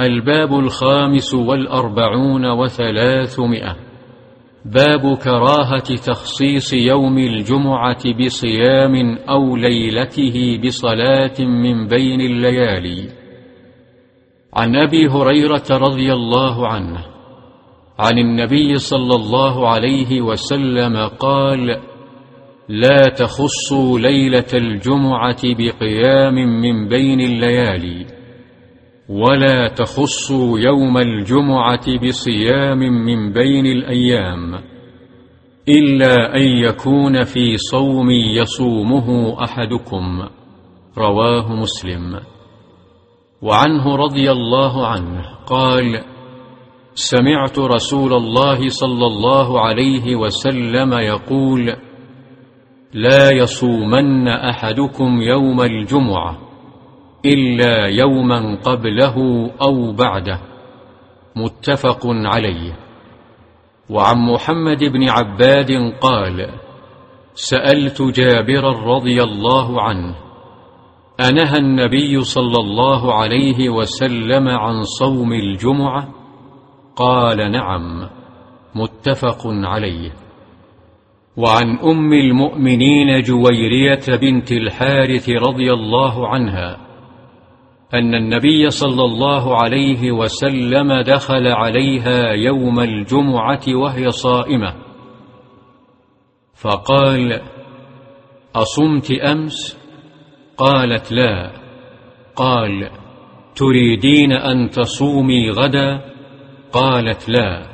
الباب الخامس والأربعون وثلاثمائة. باب كراهة تخصيص يوم الجمعة بصيام أو ليلته بصلاة من بين الليالي. عن أبي هريرة رضي الله عنه عن النبي صلى الله عليه وسلم قال لا تخصوا ليلة الجمعة بقيام من بين الليالي. ولا تخصوا يوم الجمعة بصيام من بين الأيام إلا أن يكون في صوم يصومه أحدكم. رواه مسلم. وعنه رضي الله عنه قال سمعت رسول الله صلى الله عليه وسلم يقول لا يصومن أحدكم يوم الجمعة. إلا يوما قبله أو بعده. متفق عليه. وعن محمد بن عباد قال سألت جابرا رضي الله عنه أنهى النبي صلى الله عليه وسلم عن صوم الجمعة؟ قال نعم. متفق عليه. وعن أم المؤمنين جويرية بنت الحارث رضي الله عنها أن النبي صلى الله عليه وسلم دخل عليها يوم الجمعة وهي صائمة. فقال أصمت أمس؟ قالت لا. قال تريدين أن تصومي غدا؟ قالت لا.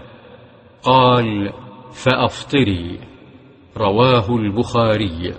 قال فأفطري. رواه البخاري.